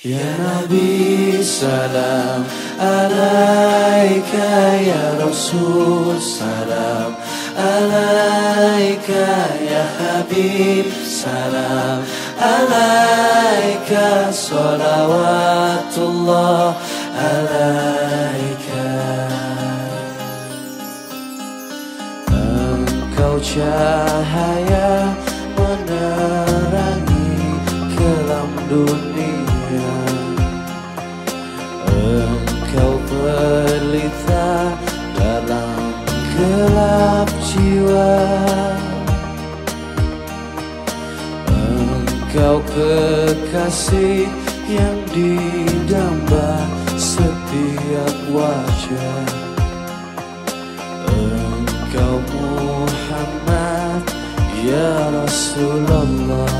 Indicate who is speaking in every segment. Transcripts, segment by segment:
Speaker 1: Ya Nabi salam. Alaika ya Rasul salam. Alaika ya Habib salam. Alaika salawatullah. Alaika. Engkau cahaya Engkau kekasih yang didamba setiap wajah. Engkau Muhammad ya Rasulullah.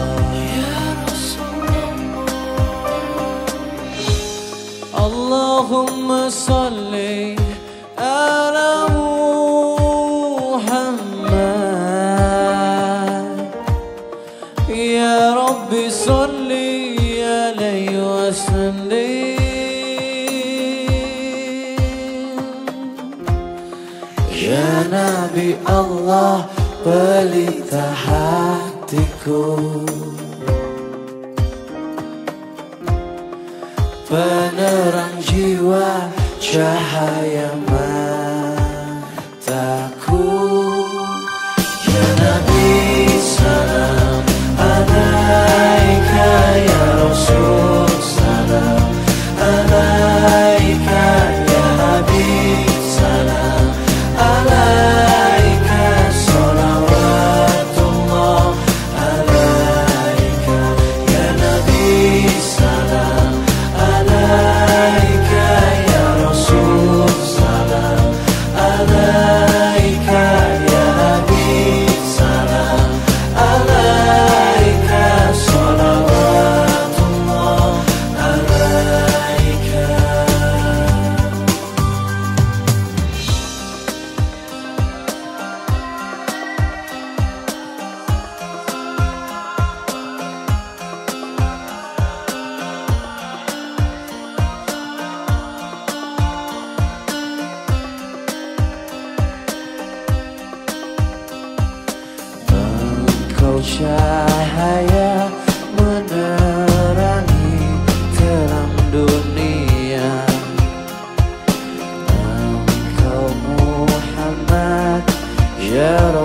Speaker 1: Allahumma salli ala Ya Nabi Allah pelita hatiku. Penerang jiwa cahaya mata cahaya menerangi terang dunia. Engkau Muhammad Ya Rabbi